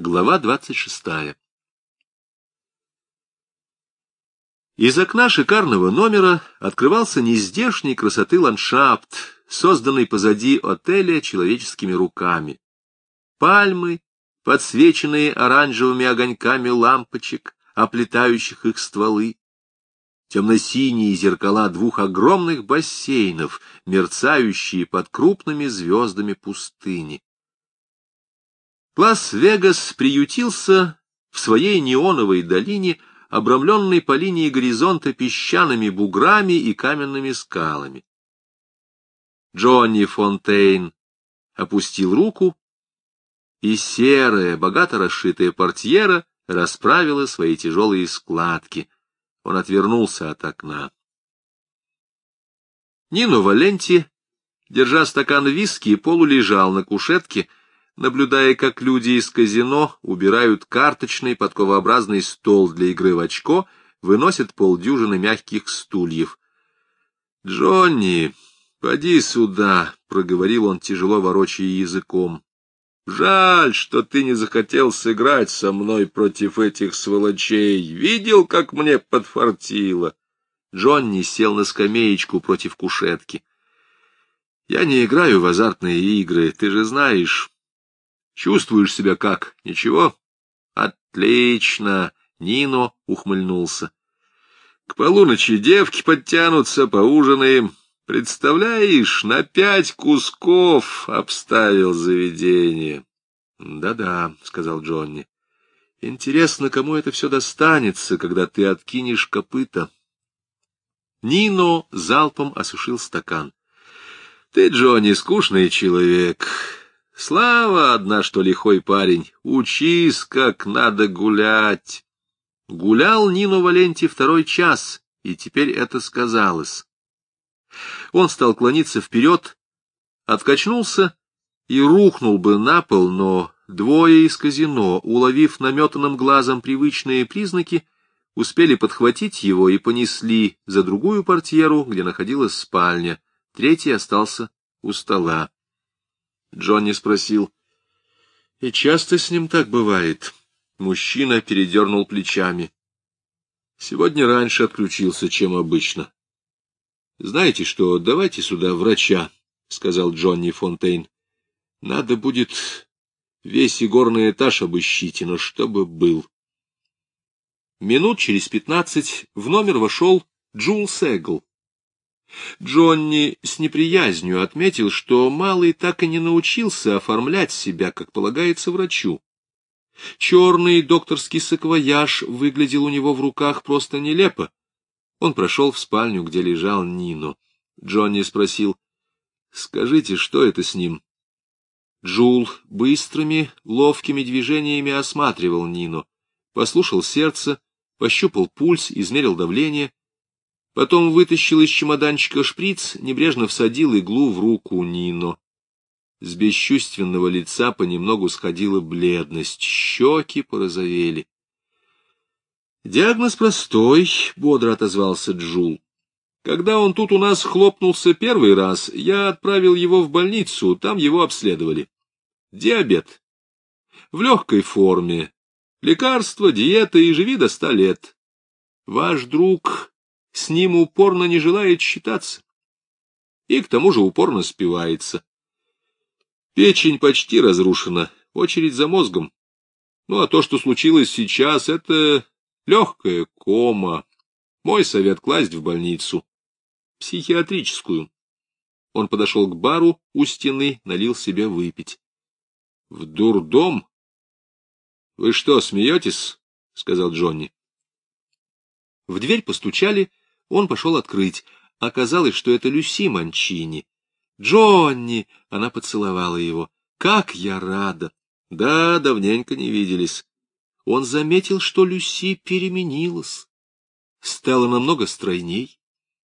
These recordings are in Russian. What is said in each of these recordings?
Глава двадцать шестая Из окна шикарного номера открывался нездешней красоты ландшафт, созданный позади отеля человеческими руками. Пальмы, подсвеченные оранжевыми огоньками лампочек, оплетающих их стволы. Темно-синие зеркала двух огромных бассейнов, мерцающие под крупными звездами пустыни. Лас-Вегас приютился в своей неоновой долине, обрамленной по линии горизонта песчаными буграми и каменными скалами. Джонни Фонтейн опустил руку, и серая, богато расшитая портьера расправила свои тяжелые складки. Он отвернулся от окна. Нино Валенти, держа стакан виски, полулежал на кушетке, наблюдая, как люди из казино убирают карточный подковообразный стол для игры в очко, выносят полдюжины мягких стульев. «Джонни, поди сюда», — проговорил он, тяжело ворочая языком. «Жаль, что ты не захотел сыграть со мной против этих сволочей. Видел, как мне подфартило?» Джонни сел на скамеечку против кушетки. «Я не играю в азартные игры, ты же знаешь». Чувствуешь себя как? Ничего? Отлично! Нино ухмыльнулся. К полуночи девки подтянутся, поужинаем. Представляешь, на пять кусков обставил заведение. Да — сказал Джонни. — Интересно, кому это все достанется, когда ты откинешь копыта? Нино залпом осушил стакан. — Ты, Джонни, скучный человек. Слава одна, что лихой парень, учись, как надо гулять. Гулял Нину Валенти второй час, и теперь это сказалось. Он стал клониться вперед, откачнулся и рухнул бы на пол, но двое из казино, уловив наметанным глазом привычные признаки, успели подхватить его и понесли за другую портьеру, где находилась спальня. Третий остался у стола. Джонни спросил. — И часто с ним так бывает? Мужчина передернул плечами. — Сегодня раньше отключился, чем обычно. — Знаете что, давайте сюда врача, — сказал Джонни Фонтейн. — Надо будет весь игорный этаж обыщите, но чтобы был. Минут через пятнадцать в номер вошел Джул Сегл. Джонни с неприязнью отметил, что малый так и не научился оформлять себя, как полагается врачу. Черный докторский саквояж выглядел у него в руках просто нелепо. Он прошел в спальню, где лежал Нино. Джонни спросил, «Скажите, что это с ним?» Джул быстрыми, ловкими движениями осматривал Нино, послушал сердце, пощупал пульс, измерил давление Потом вытащил из чемоданчика шприц, небрежно всадил иглу в руку Нино. С бесчувственного лица понемногу сходила бледность, щеки порозовели. «Диагноз простой», — бодро отозвался Джул. «Когда он тут у нас хлопнулся первый раз, я отправил его в больницу, там его обследовали. Диабет. В легкой форме. Лекарства, диета и живи до ста лет. Ваш друг с ним упорно не желает считаться. И к тому же упорно спивается. Печень почти разрушена, очередь за мозгом. Ну, а то, что случилось сейчас, это легкая кома. Мой совет — класть в больницу. Психиатрическую. Он подошел к бару у стены, налил себе выпить. — В дурдом? — Вы что, смеетесь? — сказал Джонни. В дверь постучали, он пошел открыть. Оказалось, что это Люси Манчини. «Джонни!» — она поцеловала его. «Как я рада!» «Да, давненько не виделись». Он заметил, что Люси переменилась. Стала намного стройней,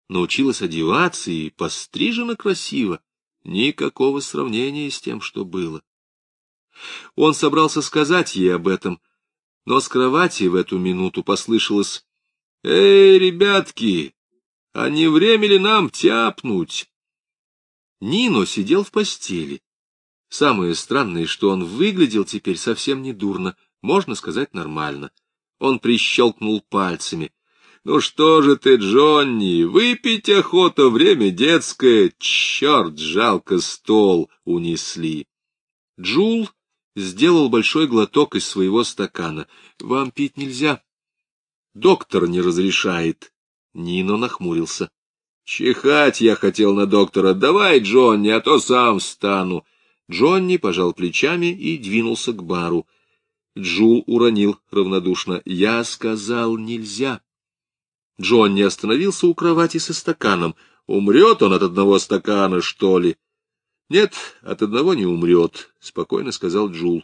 научилась одеваться и пострижена красиво. Никакого сравнения с тем, что было. Он собрался сказать ей об этом, но с кровати в эту минуту послышалось «Эй, ребятки, а не время ли нам тяпнуть?» Нино сидел в постели. Самое странное, что он выглядел теперь совсем недурно, можно сказать, нормально. Он прищелкнул пальцами. «Ну что же ты, Джонни, выпить охота, время детское, черт, жалко стол унесли». Джул сделал большой глоток из своего стакана. «Вам пить нельзя». «Доктор не разрешает». Нино нахмурился. «Чихать я хотел на доктора. Давай, Джонни, а то сам встану». Джонни пожал плечами и двинулся к бару. Джул уронил равнодушно. «Я сказал, нельзя». Джонни остановился у кровати со стаканом. «Умрет он от одного стакана, что ли?» «Нет, от одного не умрет», — спокойно сказал Джул.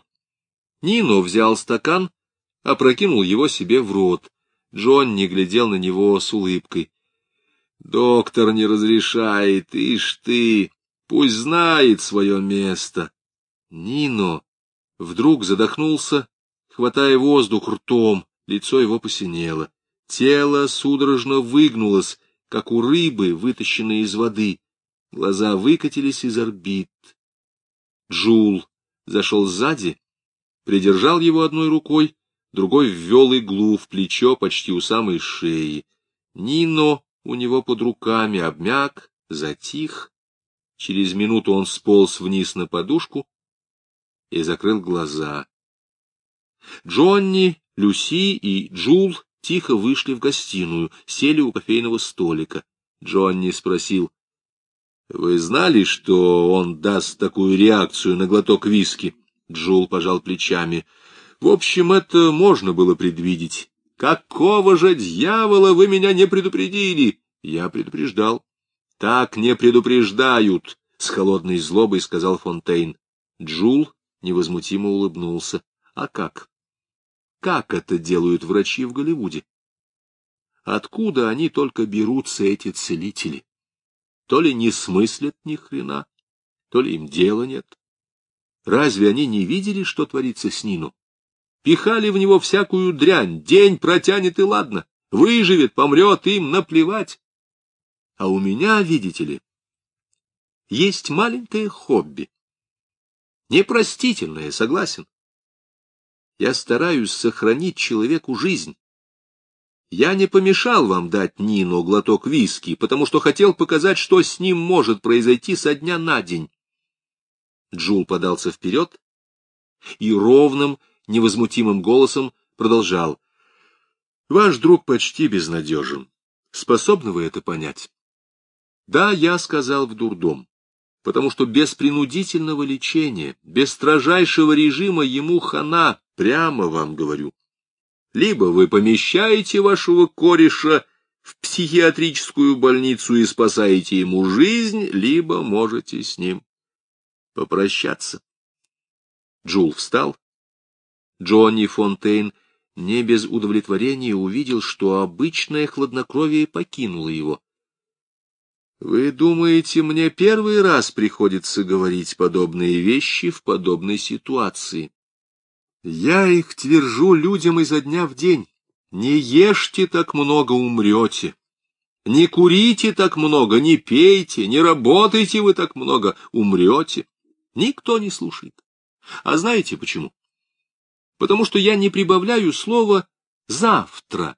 Нино взял стакан, опрокинул его себе в рот. Джонни глядел на него с улыбкой. «Доктор не разрешает, ишь ты, пусть знает свое место». Нино вдруг задохнулся, хватая воздух ртом, лицо его посинело. Тело судорожно выгнулось, как у рыбы, вытащенной из воды. Глаза выкатились из орбит. Джул зашел сзади, придержал его одной рукой, другой ввел иглу в плечо почти у самой шеи. Нино у него под руками обмяк, затих. Через минуту он сполз вниз на подушку и закрыл глаза. Джонни, Люси и Джул тихо вышли в гостиную, сели у кофейного столика. Джонни спросил, — Вы знали, что он даст такую реакцию на глоток виски? Джул пожал плечами. — В общем, это можно было предвидеть. — Какого же дьявола вы меня не предупредили? Я предупреждал. — Так не предупреждают, — с холодной злобой сказал Фонтейн. Джул невозмутимо улыбнулся. — А как? Как это делают врачи в Голливуде? Откуда они только берутся, эти целители? То ли не смыслят ни хрена, то ли им дела нет. Разве они не видели, что творится с Нину? Пихали в него всякую дрянь, день протянет и ладно, выживет, помрет, им наплевать. А у меня, видите ли, есть маленькое хобби. Непростительное, согласен. Я стараюсь сохранить человеку жизнь. Я не помешал вам дать Нину глоток виски, потому что хотел показать, что с ним может произойти со дня на день. Джул подался вперед и ровным, невозмутимым голосом продолжал. — Ваш друг почти безнадежен. Способны вы это понять? Да, я сказал в дурдом, потому что без принудительного лечения, без строжайшего режима ему хана, Прямо вам говорю. Либо вы помещаете вашего кореша в психиатрическую больницу и спасаете ему жизнь, либо можете с ним попрощаться. Джул встал. Джонни Фонтейн не без удовлетворения увидел, что обычное хладнокровие покинуло его. — Вы думаете, мне первый раз приходится говорить подобные вещи в подобной ситуации? Я их твержу людям изо дня в день. Не ешьте так много, умрете. Не курите так много, не пейте, не работайте вы так много, умрете. Никто не слушает. А знаете почему? Потому что я не прибавляю слова «завтра».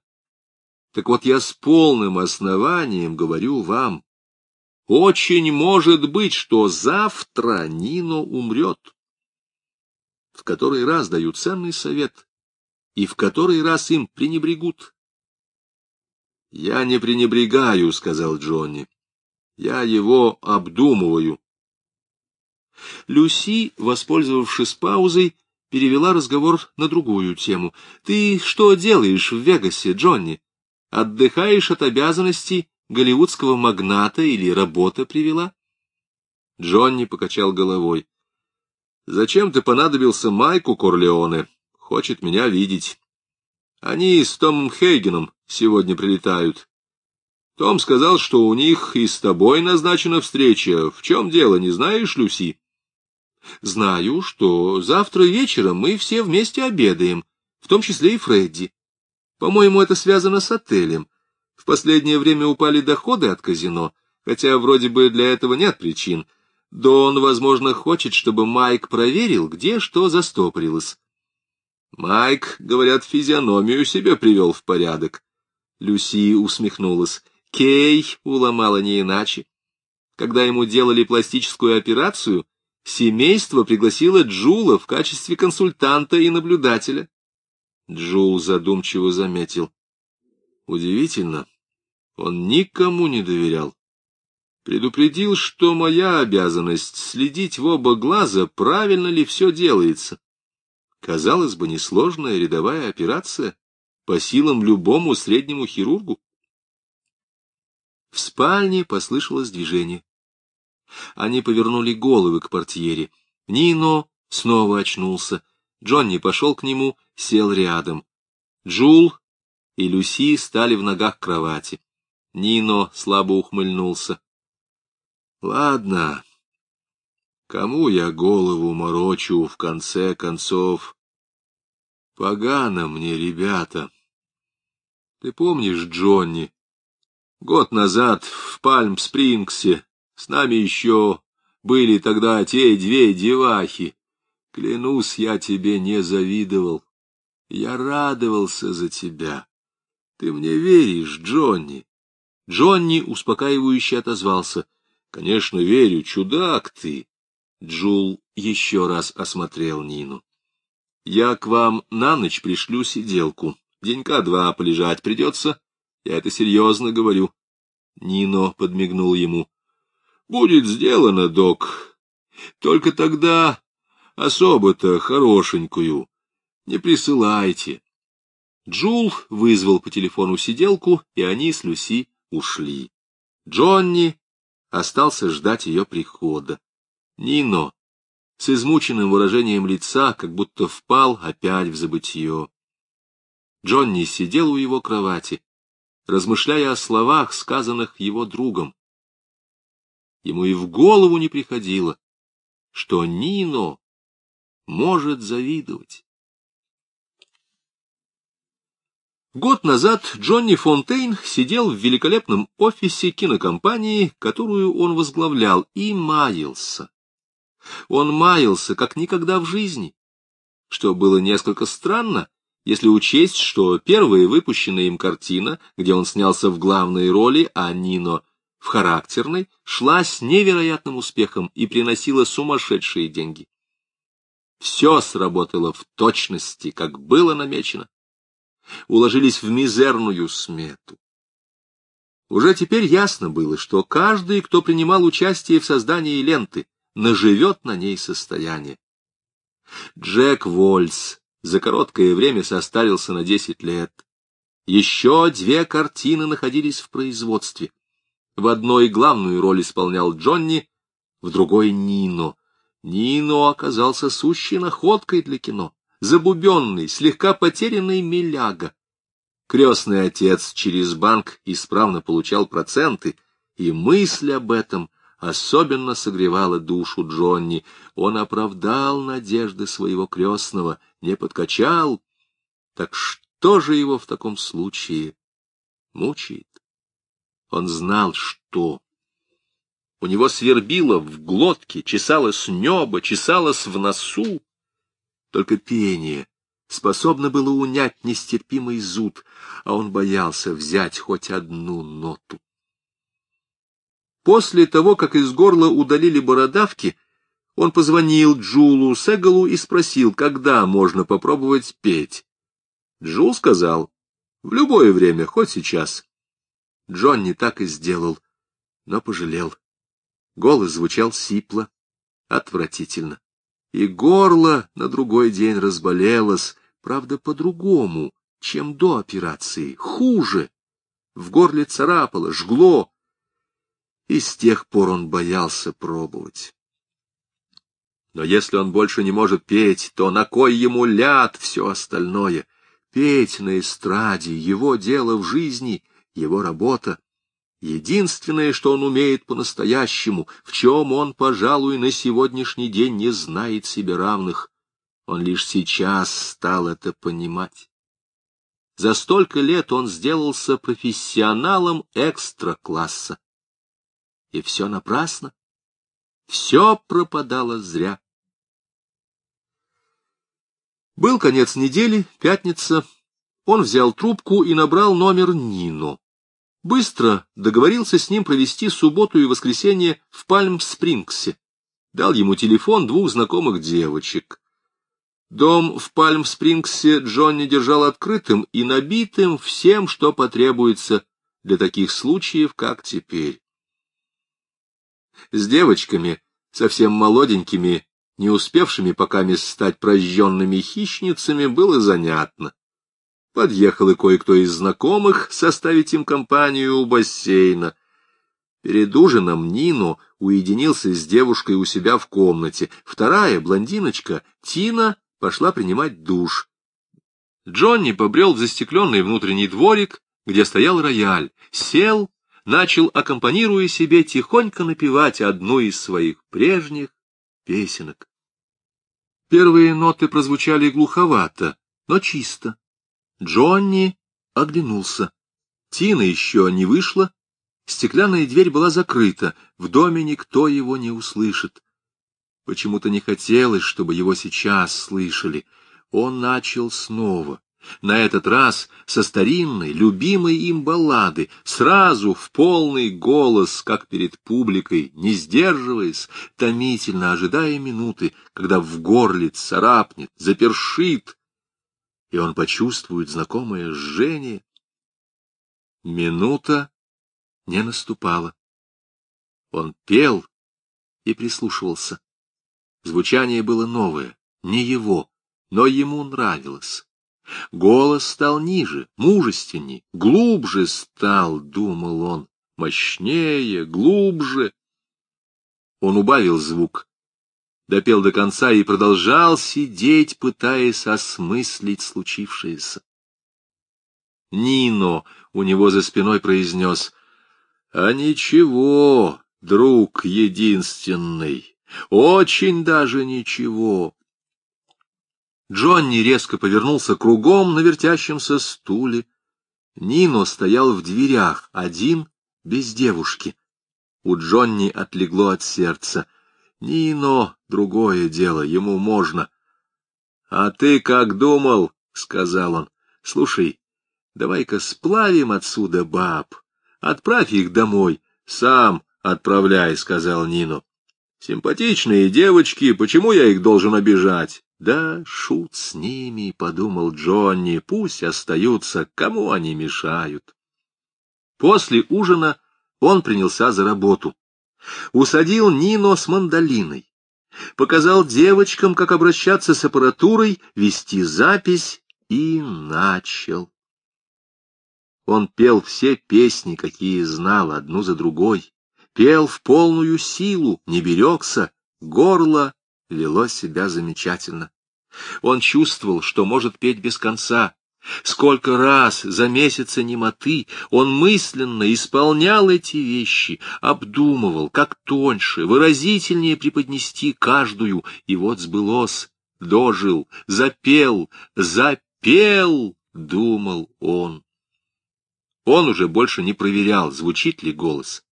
Так вот я с полным основанием говорю вам, очень может быть, что завтра Нино умрет в который раз дают ценный совет и в который раз им пренебрегут. — Я не пренебрегаю, — сказал Джонни. — Я его обдумываю. Люси, воспользовавшись паузой, перевела разговор на другую тему. — Ты что делаешь в Вегасе, Джонни? Отдыхаешь от обязанностей голливудского магната или работа привела? Джонни покачал головой. Зачем ты понадобился Майку Корлеоне? Хочет меня видеть. Они с Томом Хейгеном сегодня прилетают. Том сказал, что у них и с тобой назначена встреча. В чем дело, не знаешь, Люси? Знаю, что завтра вечером мы все вместе обедаем, в том числе и Фредди. По-моему, это связано с отелем. В последнее время упали доходы от казино, хотя вроде бы для этого нет причин. Дон, возможно, хочет, чтобы Майк проверил, где что застопорилось. Майк, говорят, физиономию себе привел в порядок. Люси усмехнулась. Кей уломала не иначе. Когда ему делали пластическую операцию, семейство пригласило Джула в качестве консультанта и наблюдателя. Джул задумчиво заметил. Удивительно, он никому не доверял. Предупредил, что моя обязанность следить в оба глаза, правильно ли все делается. Казалось бы, несложная рядовая операция, по силам любому среднему хирургу. В спальне послышалось движение. Они повернули головы к портьере. Нино снова очнулся. Джонни пошел к нему, сел рядом. Джул и Люси стали в ногах кровати. Нино слабо ухмыльнулся. — Ладно, кому я голову морочу в конце концов? Погано мне, ребята. Ты помнишь Джонни? Год назад в Пальм-Спрингсе с нами еще были тогда те две девахи. Клянусь, я тебе не завидовал. Я радовался за тебя. Ты мне веришь, Джонни? Джонни успокаивающе отозвался. — Конечно, верю, чудак ты. Джул еще раз осмотрел Нину. — Я к вам на ночь пришлю сиделку. Денька два полежать придется. Я это серьезно говорю. Нино подмигнул ему. — Будет сделано, док. Только тогда особо-то хорошенькую. Не присылайте. Джул вызвал по телефону сиделку, и они с Люси ушли. Джонни остался ждать ее прихода. Нино с измученным выражением лица, как будто впал опять в забытье. Джонни сидел у его кровати, размышляя о словах, сказанных его другом. Ему и в голову не приходило, что Нино может завидовать. Год назад Джонни Фонтейн сидел в великолепном офисе кинокомпании, которую он возглавлял, и маялся. Он маялся, как никогда в жизни, что было несколько странно, если учесть, что первая выпущенная им картина, где он снялся в главной роли, а Нино в характерной, шла с невероятным успехом и приносила сумасшедшие деньги. Все сработало в точности, как было намечено уложились в мизерную смету. Уже теперь ясно было, что каждый, кто принимал участие в создании ленты, наживет на ней состояние. Джек Вольс за короткое время состарился на десять лет. Еще две картины находились в производстве. В одной главную роль исполнял Джонни, в другой — Нино. Нино оказался сущей находкой для кино забубенный, слегка потерянный миляга. Крестный отец через банк исправно получал проценты, и мысль об этом особенно согревала душу Джонни. Он оправдал надежды своего крестного, не подкачал. Так что же его в таком случае мучает? Он знал, что... У него свербило в глотке, чесалось небо, чесалось в носу. Только пение способно было унять нестерпимый зуд, а он боялся взять хоть одну ноту. После того, как из горла удалили бородавки, он позвонил Джулу Сегалу и спросил, когда можно попробовать петь. Джул сказал, в любое время, хоть сейчас. Джонни так и сделал, но пожалел. Голос звучал сипло, отвратительно и горло на другой день разболелось, правда, по-другому, чем до операции, хуже. В горле царапало, жгло, и с тех пор он боялся пробовать. Но если он больше не может петь, то на кой ему ляд все остальное? Петь на эстраде — его дело в жизни, его работа. Единственное, что он умеет по-настоящему, в чем он, пожалуй, на сегодняшний день не знает себе равных, он лишь сейчас стал это понимать. За столько лет он сделался профессионалом экстра-класса. И все напрасно. все пропадало зря. Был конец недели, пятница. Он взял трубку и набрал номер Нину. Быстро договорился с ним провести субботу и воскресенье в Пальм-Спрингсе. Дал ему телефон двух знакомых девочек. Дом в Пальм-Спрингсе Джонни держал открытым и набитым всем, что потребуется для таких случаев, как теперь. С девочками, совсем молоденькими, не успевшими пока стать прожженными хищницами, было занятно. Подъехал и кое-кто из знакомых составить им компанию у бассейна. Перед ужином Нину уединился с девушкой у себя в комнате. Вторая, блондиночка, Тина, пошла принимать душ. Джонни побрел в застекленный внутренний дворик, где стоял рояль, сел, начал, аккомпанируя себе, тихонько напевать одну из своих прежних песенок. Первые ноты прозвучали глуховато, но чисто. Джонни оглянулся. Тина еще не вышла, стеклянная дверь была закрыта, в доме никто его не услышит. Почему-то не хотелось, чтобы его сейчас слышали. Он начал снова. На этот раз со старинной, любимой им баллады, сразу в полный голос, как перед публикой, не сдерживаясь, томительно ожидая минуты, когда в горле царапнет, запершит, и он почувствует знакомое жжение. Минута не наступала. Он пел и прислушивался. Звучание было новое, не его, но ему нравилось. Голос стал ниже, мужественней, глубже стал, думал он, мощнее, глубже. Он убавил звук, допел до конца и продолжал сидеть, пытаясь осмыслить случившееся. Нино у него за спиной произнес, «А ничего, друг единственный, очень даже ничего». Джонни резко повернулся кругом на вертящемся стуле. Нино стоял в дверях, один, без девушки. У Джонни отлегло от сердца. Нино — другое дело, ему можно. — А ты как думал? — сказал он. — Слушай, давай-ка сплавим отсюда баб. Отправь их домой. Сам отправляй, — сказал Нино. — Симпатичные девочки, почему я их должен обижать? Да, шут с ними, — подумал Джонни, — пусть остаются, кому они мешают. После ужина он принялся за работу. Усадил Нино с мандолиной. Показал девочкам, как обращаться с аппаратурой, вести запись, и начал. Он пел все песни, какие знал, одну за другой. Пел в полную силу, не берегся, горло вело себя замечательно. Он чувствовал, что может петь без конца. Сколько раз за месяцы немоты он мысленно исполнял эти вещи, обдумывал, как тоньше, выразительнее преподнести каждую, и вот сбылось, дожил, запел, запел, думал он. Он уже больше не проверял, звучит ли голос.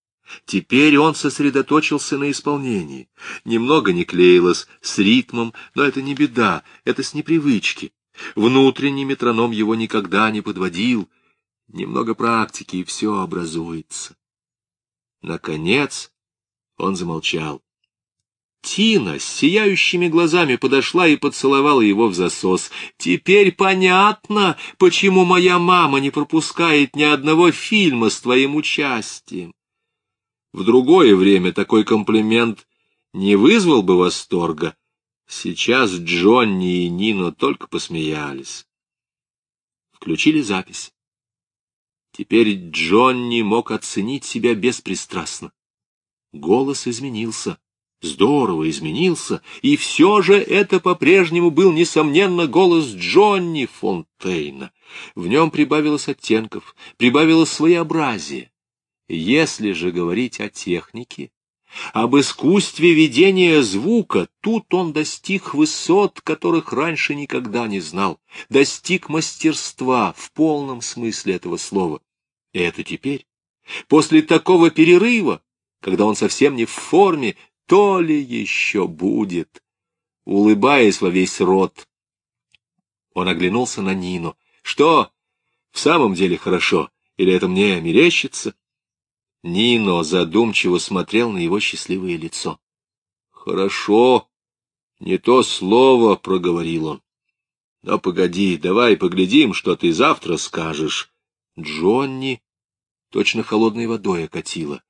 Теперь он сосредоточился на исполнении. Немного не клеилось с ритмом, но это не беда, это с непривычки. Внутренний метроном его никогда не подводил. Немного практики, и все образуется. Наконец он замолчал. Тина с сияющими глазами подошла и поцеловала его в засос. «Теперь понятно, почему моя мама не пропускает ни одного фильма с твоим участием. В другое время такой комплимент не вызвал бы восторга. Сейчас Джонни и Нино только посмеялись. Включили запись. Теперь Джонни мог оценить себя беспристрастно. Голос изменился, здорово изменился, и все же это по-прежнему был, несомненно, голос Джонни Фонтейна. В нем прибавилось оттенков, прибавилось своеобразие. Если же говорить о технике, об искусстве ведения звука, тут он достиг высот, которых раньше никогда не знал, достиг мастерства в полном смысле этого слова. И это теперь, после такого перерыва, когда он совсем не в форме, то ли еще будет, улыбаясь во весь рот. Он оглянулся на Нину. Что, в самом деле хорошо, или это мне мерещится? Нино задумчиво смотрел на его счастливое лицо. Хорошо, не то слово, проговорил он. Но погоди, давай поглядим, что ты завтра скажешь. Джонни точно холодной водой окатило.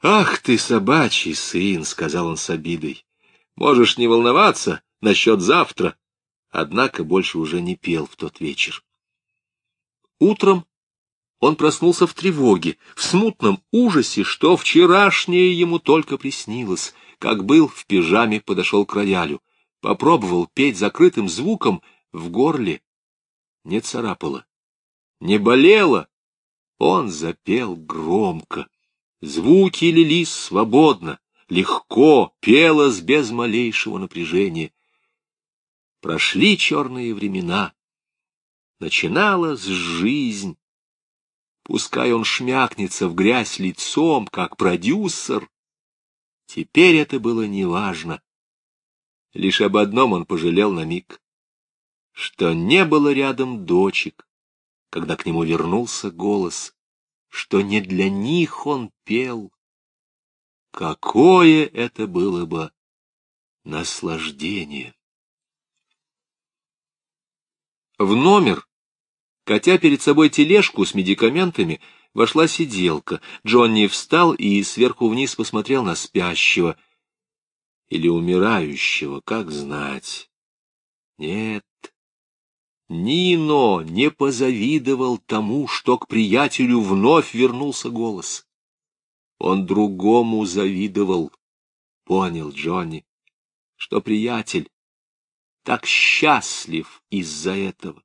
Ах ты, собачий сын, сказал он с обидой. Можешь не волноваться насчет завтра. Однако больше уже не пел в тот вечер. Утром он проснулся в тревоге, в смутном ужасе, что вчерашнее ему только приснилось. Как был в пижаме, подошел к роялю. Попробовал петь закрытым звуком в горле. Не царапало, не болело. Он запел громко. Звуки лились свободно, легко, пелось без малейшего напряжения. Прошли черные времена. Начиналась жизнь. Пускай он шмякнется в грязь лицом, как продюсер. Теперь это было неважно. Лишь об одном он пожалел на миг, что не было рядом дочек, когда к нему вернулся голос, что не для них он пел. Какое это было бы наслаждение! В номер Катя перед собой тележку с медикаментами, вошла сиделка. Джонни встал и сверху вниз посмотрел на спящего. Или умирающего, как знать. Нет. Нино не позавидовал тому, что к приятелю вновь вернулся голос. Он другому завидовал, понял Джонни, что приятель так счастлив из-за этого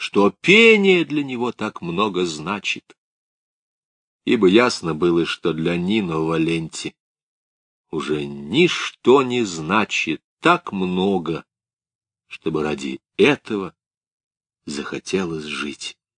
что пение для него так много значит. Ибо ясно было, что для Нино Валенти уже ничто не значит так много, чтобы ради этого захотелось жить.